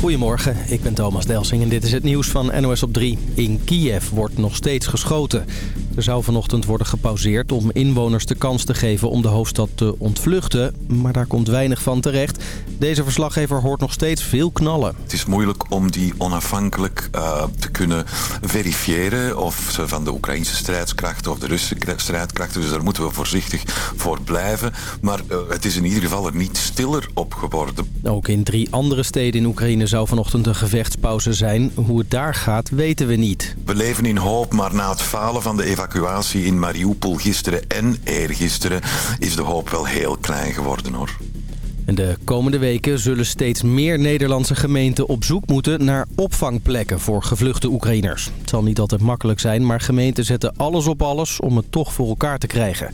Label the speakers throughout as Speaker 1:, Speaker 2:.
Speaker 1: Goedemorgen, ik ben Thomas Delsing en dit is het nieuws van NOS op 3. In Kiev wordt nog steeds geschoten. Er zou vanochtend worden gepauzeerd om inwoners de kans te geven om de hoofdstad te ontvluchten. Maar daar komt weinig van terecht. Deze verslaggever hoort nog steeds veel knallen.
Speaker 2: Het is moeilijk om die onafhankelijk uh, te kunnen verifiëren of ze van de Oekraïnse strijdkrachten of de Russische strijdkrachten. Dus daar moeten we voorzichtig voor blijven. Maar uh, het is in ieder geval er niet stiller op geworden.
Speaker 1: Ook in drie andere steden in Oekraïne zou vanochtend een gevechtspauze zijn. Hoe het daar gaat weten we niet.
Speaker 2: We leven in hoop, maar na het falen van de evacuatie in Mariupol gisteren en eergisteren is de hoop wel heel klein geworden hoor.
Speaker 1: En de komende weken zullen steeds meer Nederlandse gemeenten op zoek moeten naar opvangplekken voor gevluchte Oekraïners. Het zal niet altijd makkelijk zijn, maar gemeenten zetten alles op alles om het toch voor elkaar te krijgen.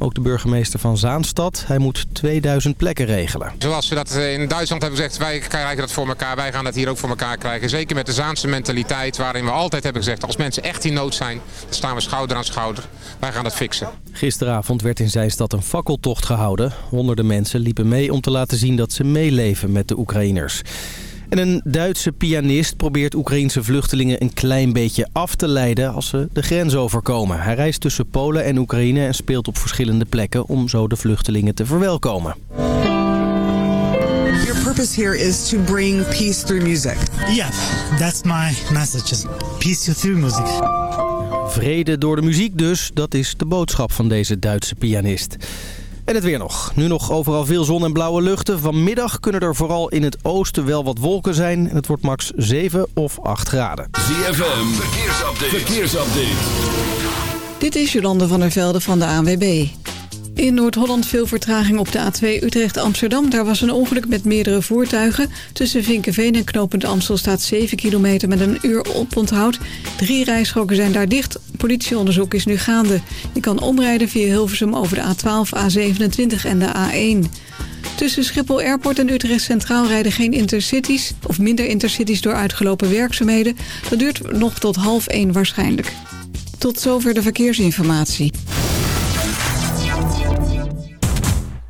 Speaker 1: Ook de burgemeester van Zaanstad, hij moet 2000 plekken regelen.
Speaker 3: Zoals we dat eh, in Duitsland hebben gezegd, wij krijgen dat voor elkaar. Wij gaan dat hier ook voor elkaar krijgen. Zeker met de Zaanse mentaliteit waarin we altijd hebben gezegd... als mensen echt in nood zijn, dan staan we schouder aan schouder. Wij gaan dat fixen.
Speaker 1: Gisteravond werd in Zijstad een fakkeltocht gehouden. Honderden mensen liepen mee om te laten zien dat ze meeleven met de Oekraïners. En een Duitse pianist probeert Oekraïense vluchtelingen een klein beetje af te leiden als ze de grens overkomen. Hij reist tussen Polen en Oekraïne en speelt op verschillende plekken om zo de vluchtelingen te verwelkomen.
Speaker 4: Your purpose here is to bring peace through music.
Speaker 5: Yeah, that's my message. Peace through music.
Speaker 1: Vrede door de muziek dus, dat is de boodschap van deze Duitse pianist. En het weer nog. Nu nog overal veel zon en blauwe luchten. Vanmiddag kunnen er vooral in het oosten wel wat wolken zijn. Het wordt max 7 of 8 graden.
Speaker 6: ZFM, verkeersupdate. verkeersupdate.
Speaker 7: Dit is Jolande van der Velde van de ANWB. In Noord-Holland veel vertraging op de A2 Utrecht-Amsterdam. Daar was een ongeluk met meerdere voertuigen. Tussen Vinkenveen en Knopend Amstel staat 7 kilometer met een uur oponthoud. Drie rijstroken zijn daar dicht. Politieonderzoek is nu gaande. Je kan omrijden via Hilversum over de A12, A27 en de A1. Tussen Schiphol Airport en Utrecht Centraal rijden geen intercities... of minder intercities door uitgelopen werkzaamheden. Dat duurt nog tot half 1 waarschijnlijk. Tot zover de verkeersinformatie.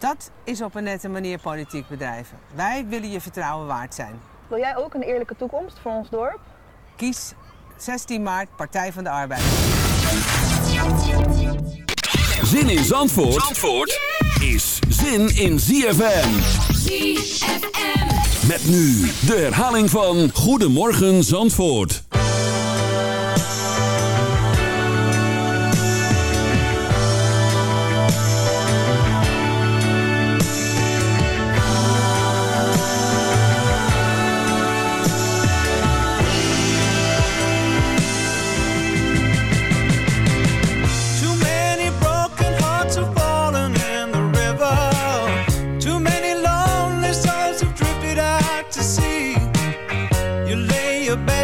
Speaker 8: Dat is op een nette manier politiek bedrijven. Wij willen je vertrouwen waard zijn.
Speaker 9: Wil jij ook een eerlijke toekomst voor ons dorp?
Speaker 8: Kies 16 maart Partij van de Arbeid.
Speaker 6: Zin in Zandvoort, Zandvoort is zin in ZFM.
Speaker 10: ZFM.
Speaker 6: Met nu de herhaling van Goedemorgen Zandvoort.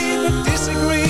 Speaker 11: agree disagree.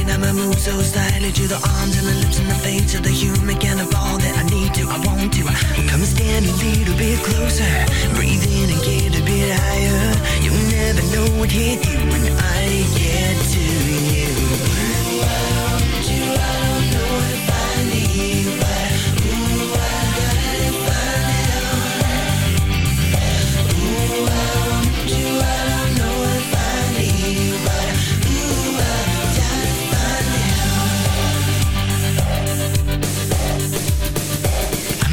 Speaker 12: Again, I'ma move so slightly To the arms and the lips and the face of the human kind of all that I need to, I want to. Come and stand a little bit closer Breathe in and get a bit higher. You'll never know what hit you when I get to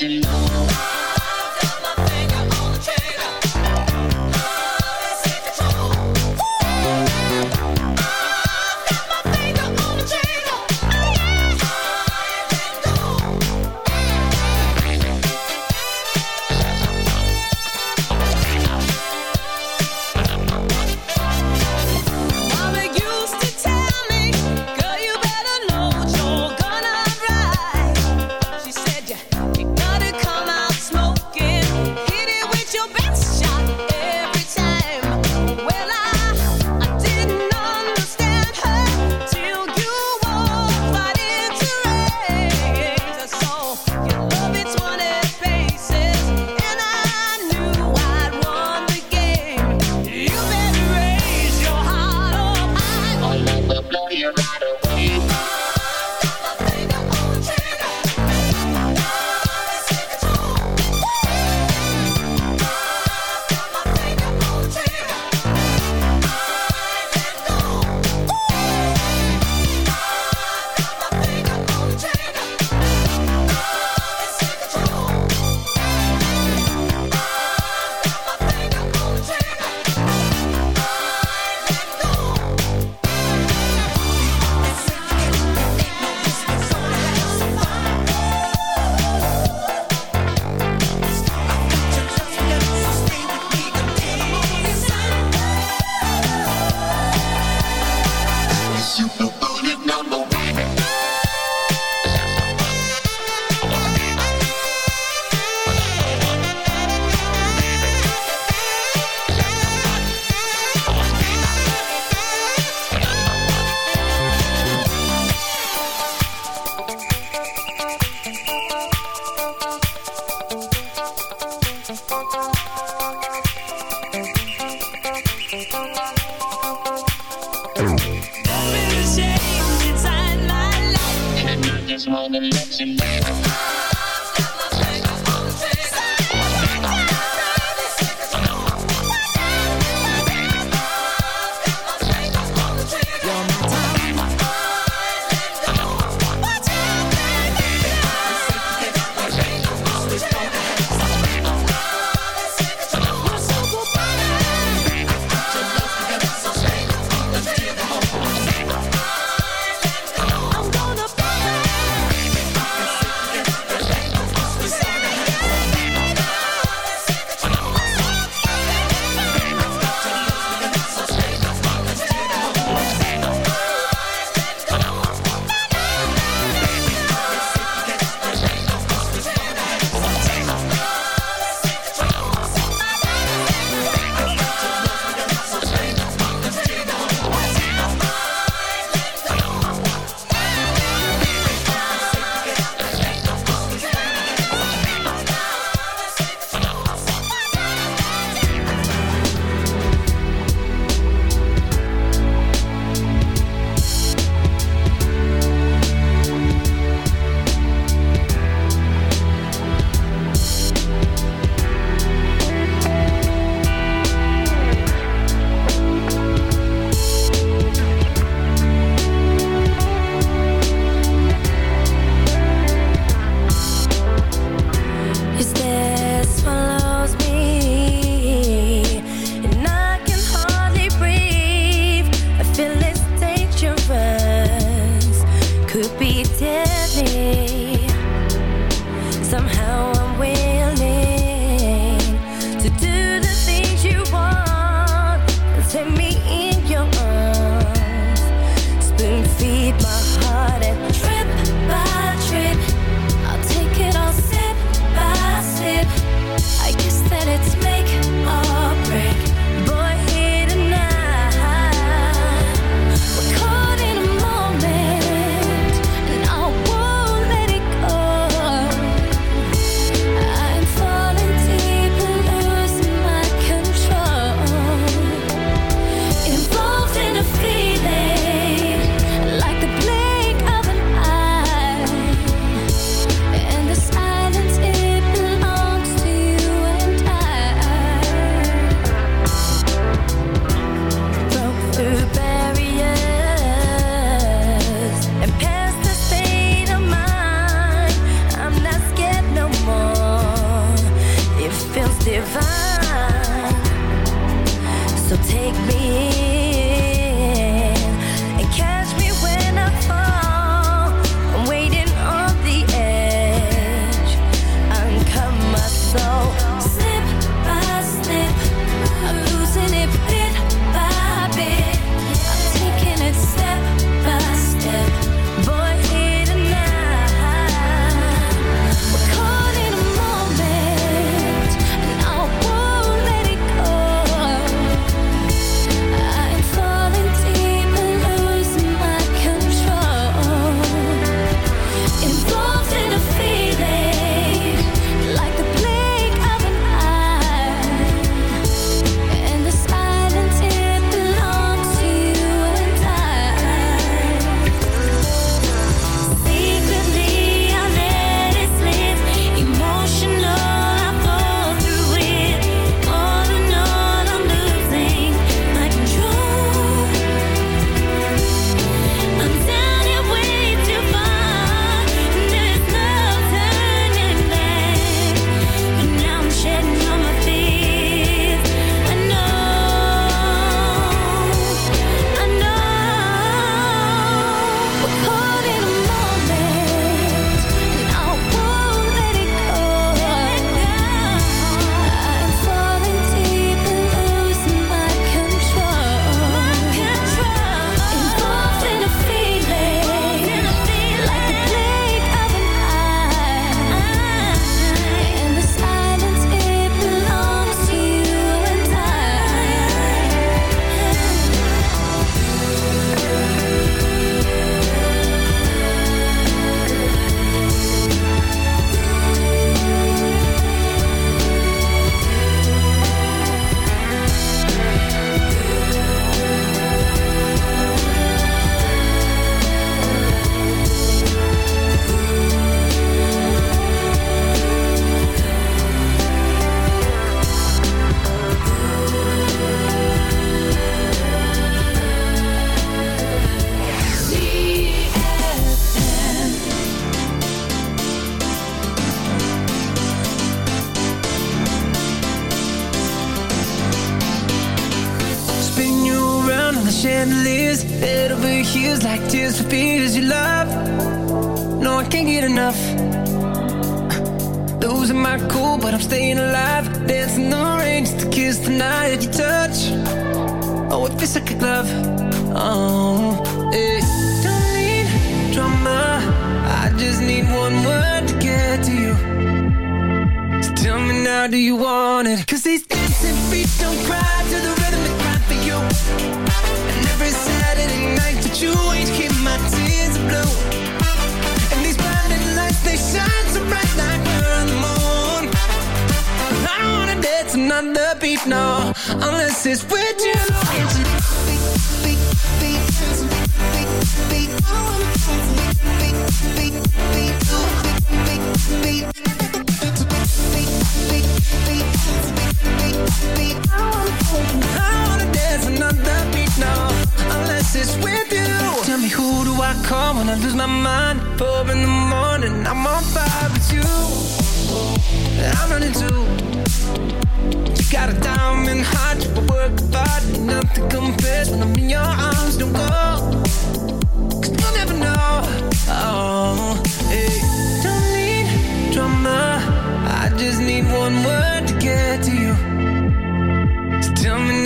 Speaker 13: wanna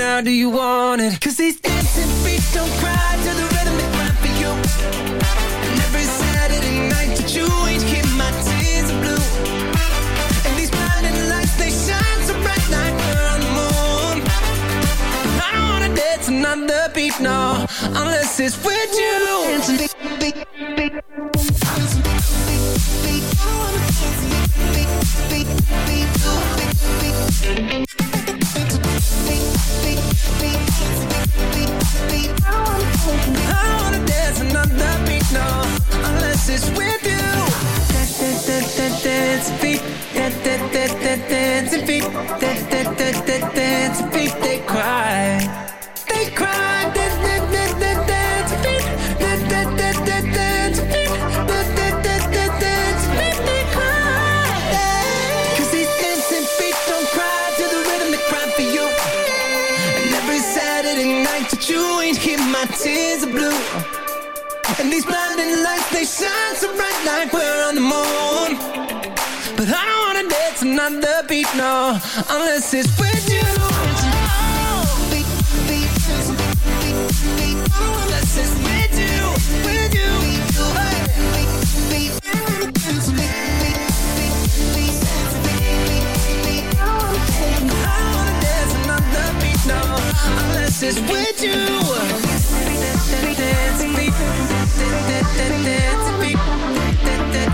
Speaker 14: now, do you want it? Cause these dancing feet don't cry to the rhythm they cry for you. And every Saturday night that you ain't keep my tears are blue. And these blinding lights, they shine so bright like we're on the moon. I don't wanna dance another beat, no, unless it's with you. Dancing beat, beat, beat. Dancing beat, beat, beat. I wanna dance. Like we're on the moon. But I don't wanna dance another beat, no, unless it's with you. It's with you. I wanna dance another beat, no, unless it's with you.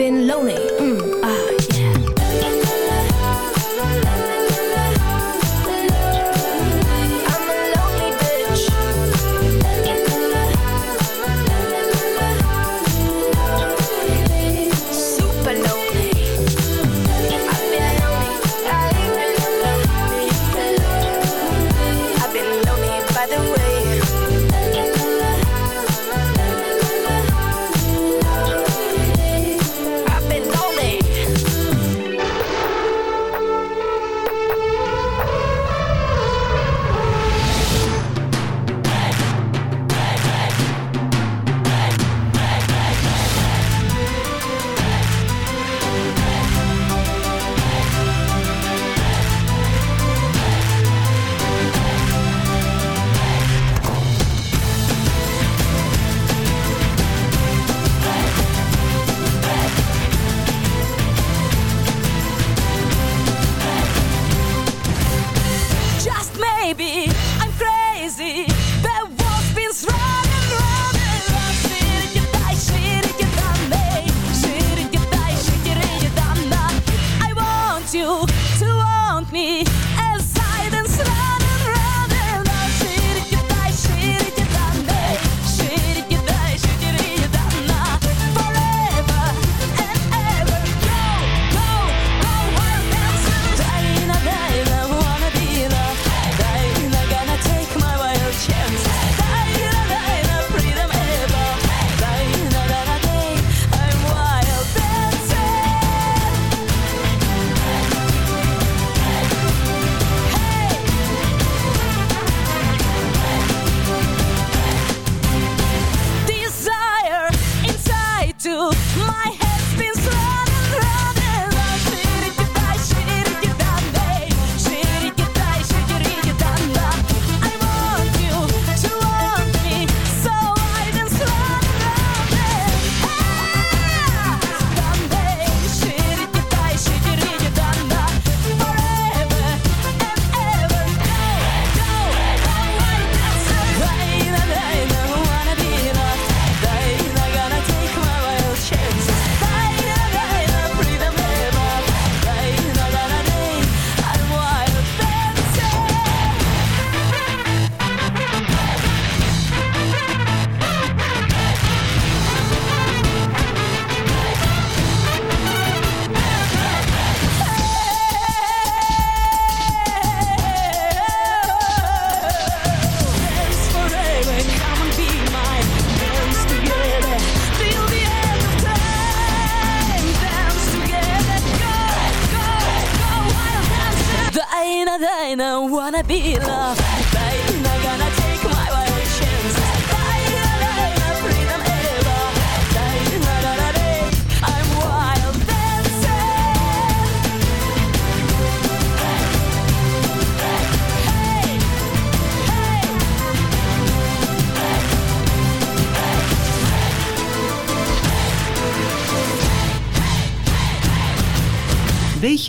Speaker 15: been lonely.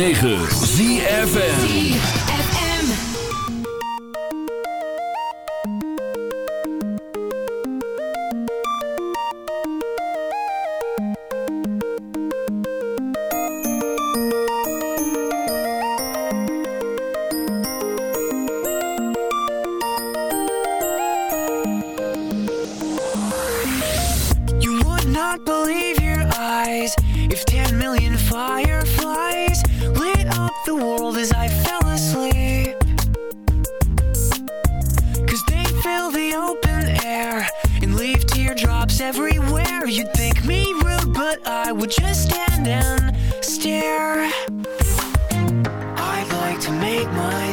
Speaker 6: 106.9 ZFN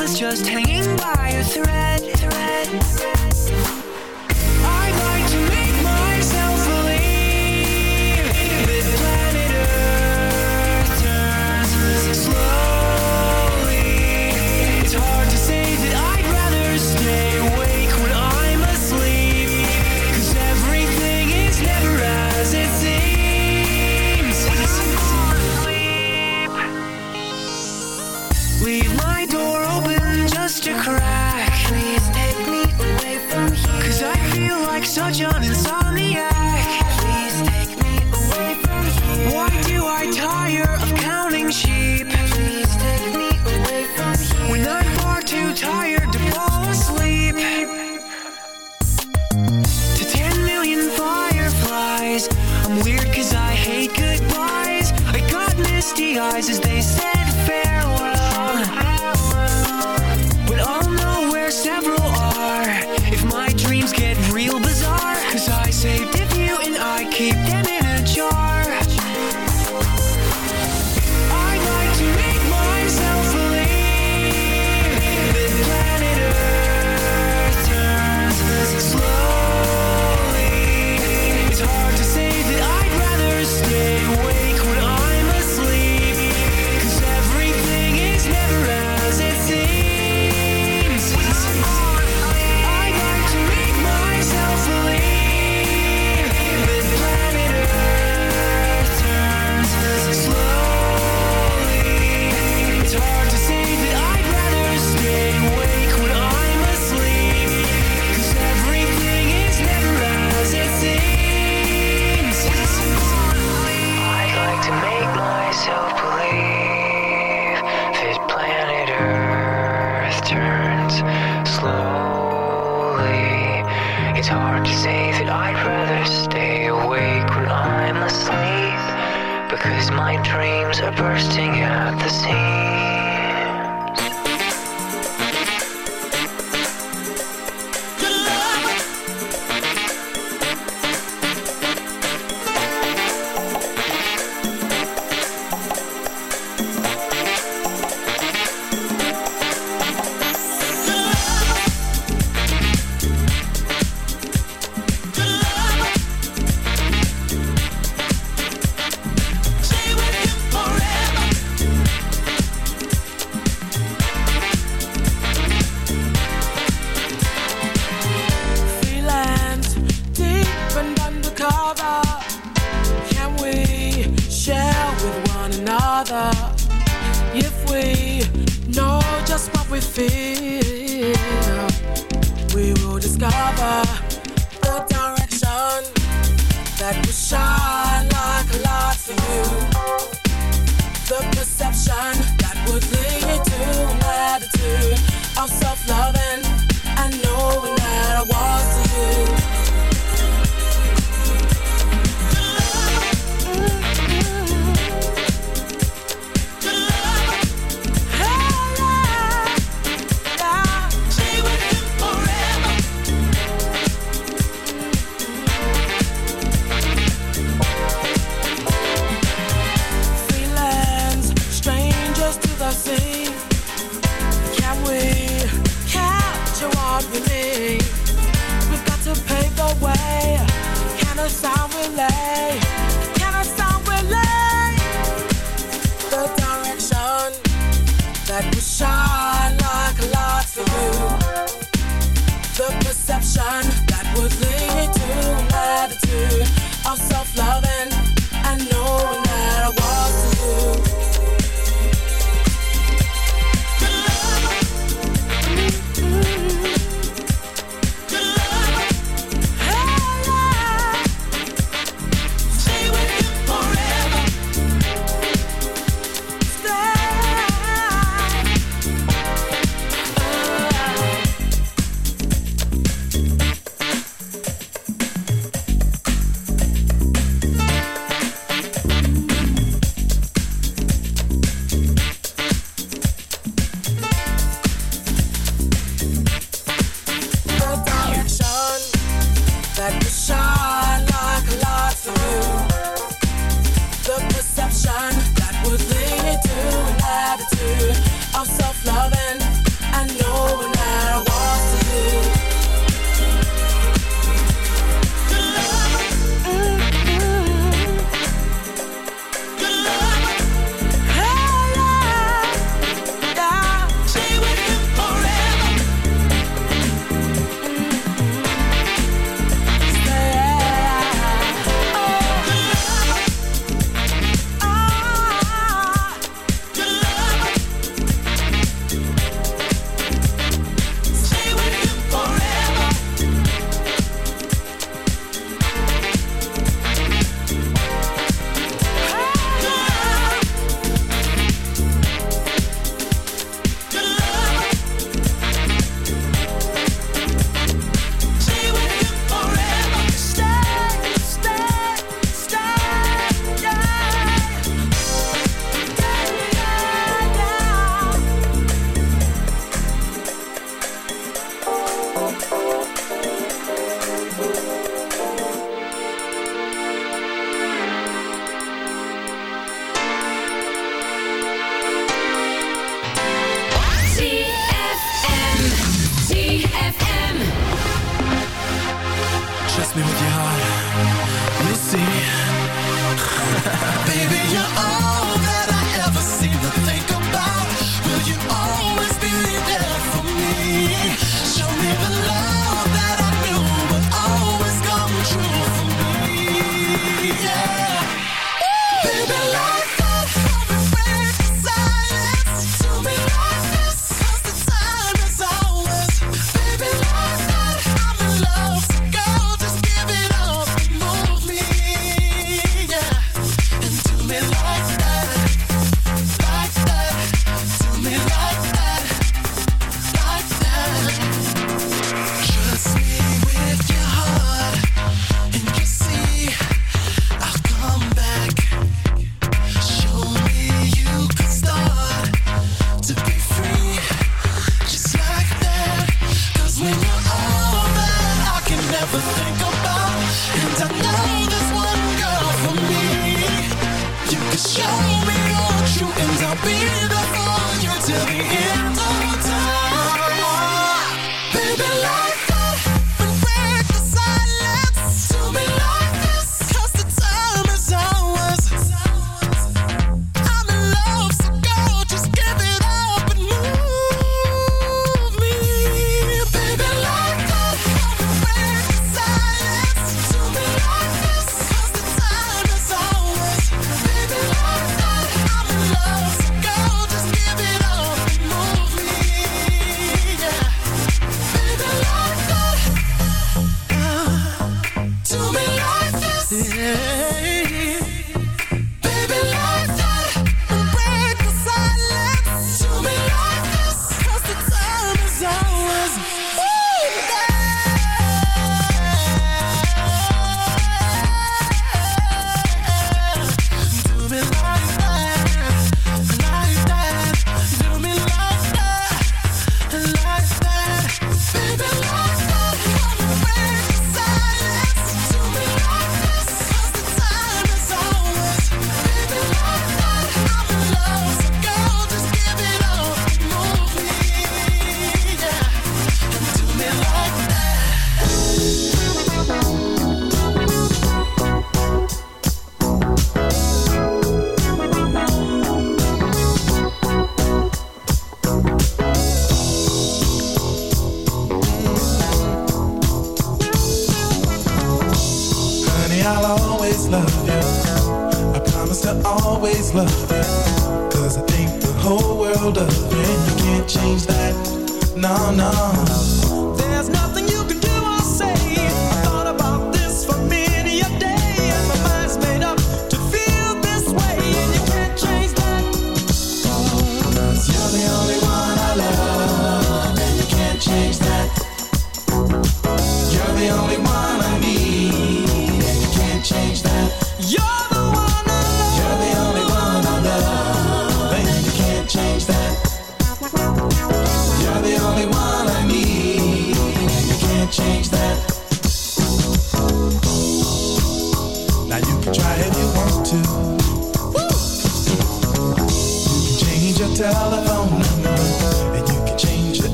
Speaker 14: is just hanging by a thread, thread, thread. passion of
Speaker 11: self-love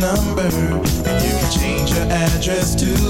Speaker 11: number. And you can change your address to